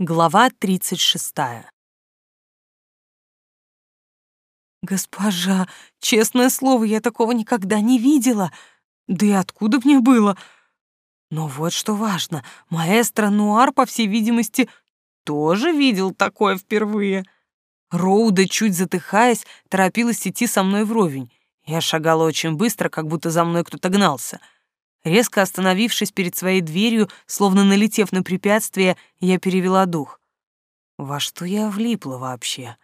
Глава 36. «Госпожа, честное слово, я такого никогда не видела. Да и откуда мне было? Но вот что важно, маэстро Нуар, по всей видимости, тоже видел такое впервые». Роуда, чуть затыхаясь, торопилась идти со мной вровень. Я шагала очень быстро, как будто за мной кто-то гнался — Резко остановившись перед своей дверью, словно налетев на препятствие, я перевела дух. Во что я влипла вообще?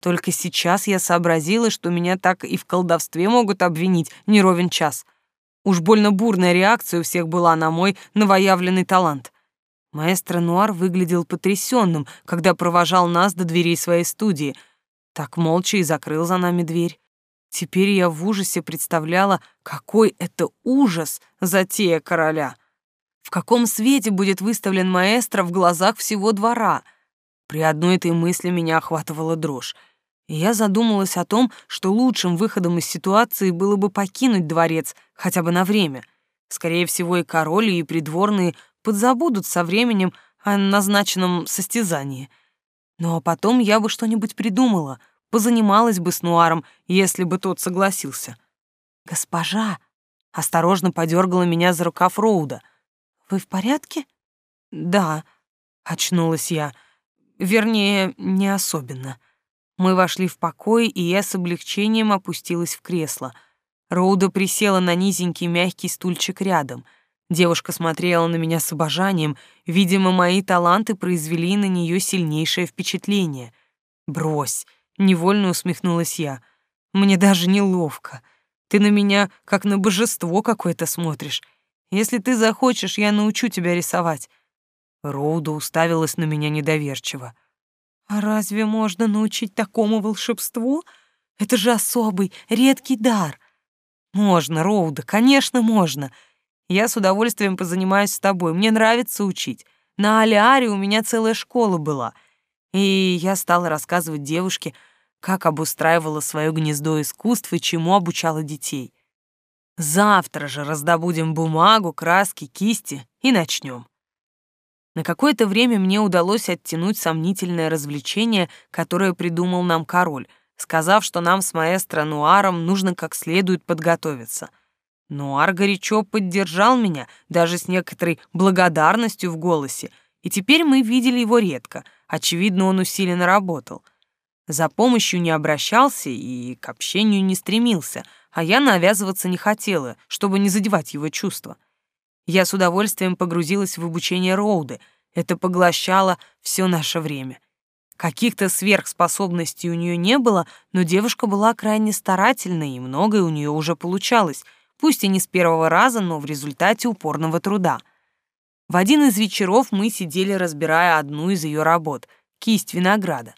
Только сейчас я сообразила, что меня так и в колдовстве могут обвинить не ровен час. Уж больно бурная реакция у всех была на мой новоявленный талант. Маэстро Нуар выглядел потрясенным, когда провожал нас до дверей своей студии. Так молча и закрыл за нами дверь. Теперь я в ужасе представляла, какой это ужас затея короля. В каком свете будет выставлен маэстро в глазах всего двора? При одной этой мысли меня охватывала дрожь. И я задумалась о том, что лучшим выходом из ситуации было бы покинуть дворец хотя бы на время. Скорее всего, и король, и придворные подзабудут со временем о назначенном состязании. Ну а потом я бы что-нибудь придумала — позанималась бы с Нуаром, если бы тот согласился. «Госпожа!» — осторожно подергала меня за рукав Роуда. «Вы в порядке?» «Да», — очнулась я. Вернее, не особенно. Мы вошли в покой, и я с облегчением опустилась в кресло. Роуда присела на низенький мягкий стульчик рядом. Девушка смотрела на меня с обожанием. Видимо, мои таланты произвели на нее сильнейшее впечатление. «Брось!» Невольно усмехнулась я. Мне даже неловко. Ты на меня как на божество какое-то смотришь. Если ты захочешь, я научу тебя рисовать. Роуда уставилась на меня недоверчиво. А разве можно научить такому волшебству? Это же особый, редкий дар. Можно, Роуда, конечно, можно. Я с удовольствием позанимаюсь с тобой. Мне нравится учить. На Алиаре у меня целая школа была. И я стала рассказывать девушке, как обустраивала свое гнездо искусств и чему обучала детей. Завтра же раздобудем бумагу, краски, кисти и начнем. На какое-то время мне удалось оттянуть сомнительное развлечение, которое придумал нам король, сказав, что нам с маэстро Нуаром нужно как следует подготовиться. Нуар горячо поддержал меня, даже с некоторой благодарностью в голосе, и теперь мы видели его редко, очевидно, он усиленно работал — за помощью не обращался и к общению не стремился, а я навязываться не хотела, чтобы не задевать его чувства. Я с удовольствием погрузилась в обучение Роуды. Это поглощало все наше время. Каких-то сверхспособностей у нее не было, но девушка была крайне старательной, и многое у нее уже получалось, пусть и не с первого раза, но в результате упорного труда. В один из вечеров мы сидели, разбирая одну из ее работ — кисть винограда.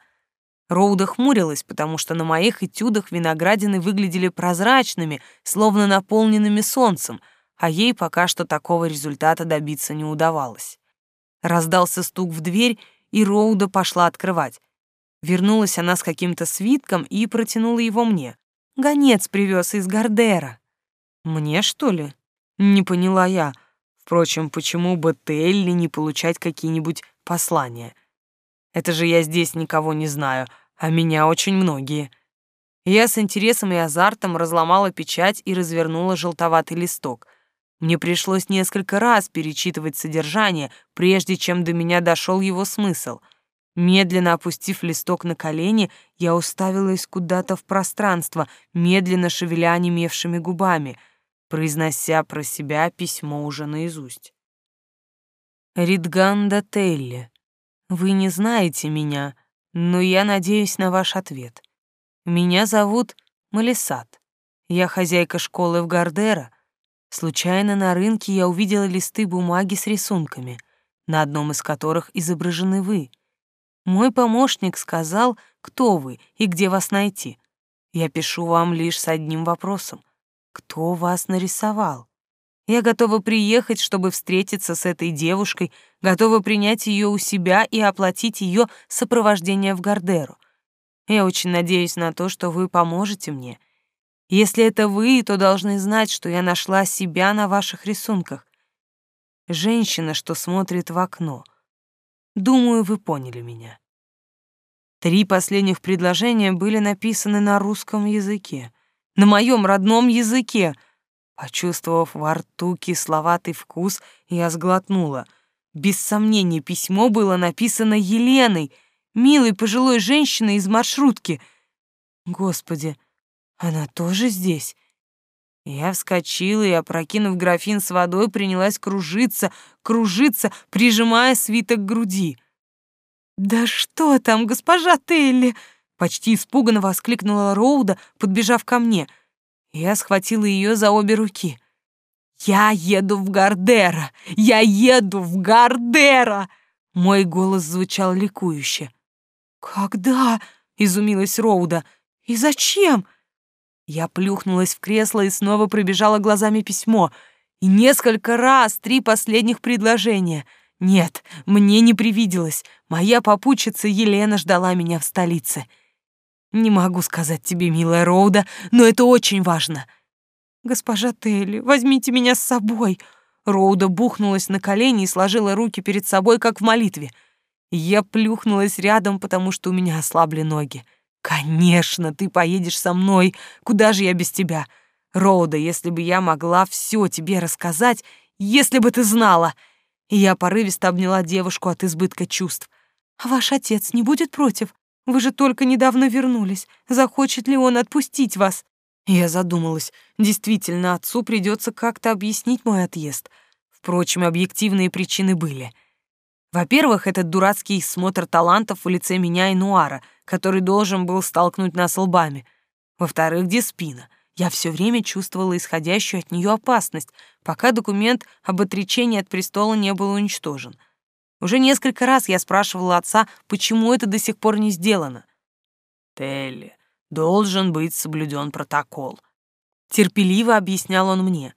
Роуда хмурилась, потому что на моих этюдах виноградины выглядели прозрачными, словно наполненными солнцем, а ей пока что такого результата добиться не удавалось. Раздался стук в дверь, и Роуда пошла открывать. Вернулась она с каким-то свитком и протянула его мне. Гонец привез из Гардера. Мне, что ли? Не поняла я. Впрочем, почему бы Телли не получать какие-нибудь послания? Это же я здесь никого не знаю, а меня очень многие. Я с интересом и азартом разломала печать и развернула желтоватый листок. Мне пришлось несколько раз перечитывать содержание, прежде чем до меня дошел его смысл. Медленно опустив листок на колени, я уставилась куда-то в пространство, медленно шевеля онемевшими губами, произнося про себя письмо уже наизусть. Ридганда Телли. Вы не знаете меня, но я надеюсь на ваш ответ. Меня зовут Малисат. Я хозяйка школы в Гардера. Случайно на рынке я увидела листы бумаги с рисунками, на одном из которых изображены вы. Мой помощник сказал, кто вы и где вас найти. Я пишу вам лишь с одним вопросом. Кто вас нарисовал? Я готова приехать, чтобы встретиться с этой девушкой, готова принять ее у себя и оплатить ее сопровождение в Гардеру. Я очень надеюсь на то, что вы поможете мне. Если это вы, то должны знать, что я нашла себя на ваших рисунках. Женщина, что смотрит в окно. Думаю, вы поняли меня. Три последних предложения были написаны на русском языке, на моем родном языке. Почувствовав во рту кисловатый вкус, я сглотнула. Без сомнения, письмо было написано Еленой, милой пожилой женщиной из маршрутки. Господи, она тоже здесь? Я вскочила и, опрокинув графин с водой, принялась кружиться, кружиться, прижимая свиток к груди. «Да что там, госпожа Телли!» Почти испуганно воскликнула Роуда, подбежав ко мне. Я схватила ее за обе руки. «Я еду в Гардера! Я еду в Гардера!» Мой голос звучал ликующе. «Когда?» — изумилась Роуда. «И зачем?» Я плюхнулась в кресло и снова пробежала глазами письмо. И несколько раз три последних предложения — нет, мне не привиделось. Моя попутчица Елена ждала меня в столице. Не могу сказать тебе, милая Роуда, но это очень важно. Госпожа Телли, возьмите меня с собой. Роуда бухнулась на колени и сложила руки перед собой, как в молитве. Я плюхнулась рядом, потому что у меня ослабли ноги. Конечно, ты поедешь со мной. Куда же я без тебя? Роуда, если бы я могла все тебе рассказать, если бы ты знала я порывисто обняла девушку от избытка чувств. «А ваш отец не будет против? Вы же только недавно вернулись. Захочет ли он отпустить вас?» Я задумалась. Действительно, отцу придется как-то объяснить мой отъезд. Впрочем, объективные причины были. Во-первых, этот дурацкий смотр талантов в лице меня и Нуара, который должен был столкнуть нас лбами. Во-вторых, Деспина — я все время чувствовала исходящую от нее опасность, пока документ об отречении от престола не был уничтожен. Уже несколько раз я спрашивала отца, почему это до сих пор не сделано. «Телли, должен быть соблюден протокол», — терпеливо объяснял он мне.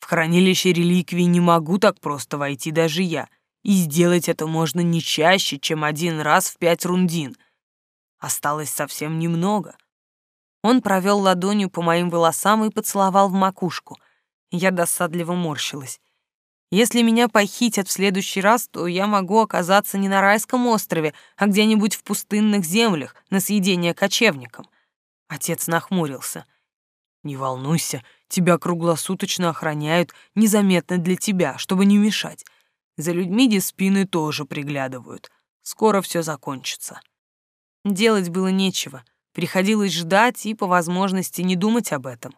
«В хранилище реликвий не могу так просто войти даже я, и сделать это можно не чаще, чем один раз в пять рундин. Осталось совсем немного, он провел ладонью по моим волосам и поцеловал в макушку. Я досадливо морщилась. Если меня похитят в следующий раз, то я могу оказаться не на райском острове, а где-нибудь в пустынных землях, на съедение кочевникам. Отец нахмурился. «Не волнуйся, тебя круглосуточно охраняют, незаметно для тебя, чтобы не мешать. За людьми спины тоже приглядывают. Скоро все закончится». Делать было нечего — Приходилось ждать и, по возможности, не думать об этом.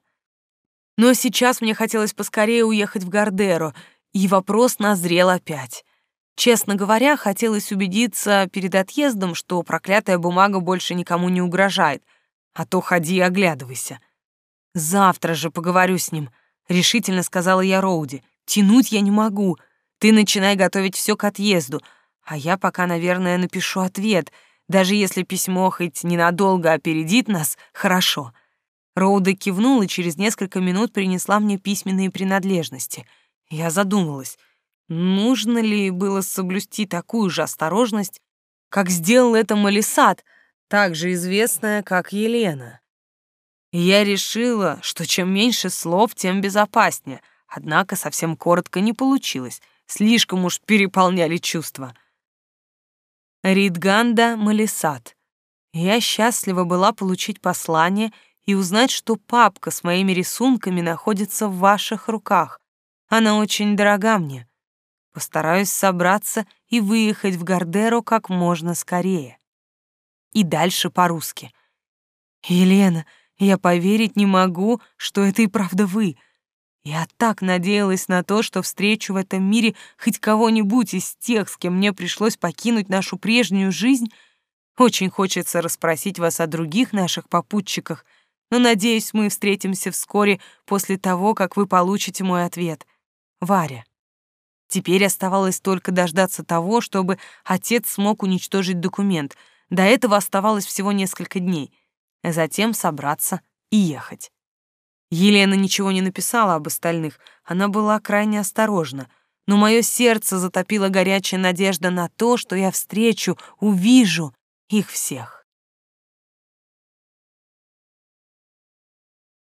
Но сейчас мне хотелось поскорее уехать в Гардеро, и вопрос назрел опять. Честно говоря, хотелось убедиться перед отъездом, что проклятая бумага больше никому не угрожает, а то ходи и оглядывайся. «Завтра же поговорю с ним», — решительно сказала я Роуди. «Тянуть я не могу. Ты начинай готовить все к отъезду, а я пока, наверное, напишу ответ — даже если письмо хоть ненадолго опередит нас, хорошо. Роуда кивнула и через несколько минут принесла мне письменные принадлежности. Я задумалась, нужно ли было соблюсти такую же осторожность, как сделал это Малисат, также известная, как Елена. И я решила, что чем меньше слов, тем безопаснее, однако совсем коротко не получилось, слишком уж переполняли чувства — Ридганда Малисат. Я счастлива была получить послание и узнать, что папка с моими рисунками находится в ваших руках. Она очень дорога мне. Постараюсь собраться и выехать в Гардеро как можно скорее. И дальше по-русски. Елена, я поверить не могу, что это и правда вы — я так надеялась на то, что встречу в этом мире хоть кого-нибудь из тех, с кем мне пришлось покинуть нашу прежнюю жизнь. Очень хочется расспросить вас о других наших попутчиках, но надеюсь, мы встретимся вскоре после того, как вы получите мой ответ. Варя. Теперь оставалось только дождаться того, чтобы отец смог уничтожить документ. До этого оставалось всего несколько дней. Затем собраться и ехать. Елена ничего не написала об остальных, она была крайне осторожна, но мое сердце затопило горячая надежда на то, что я встречу, увижу их всех.